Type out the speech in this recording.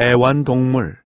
애완동물.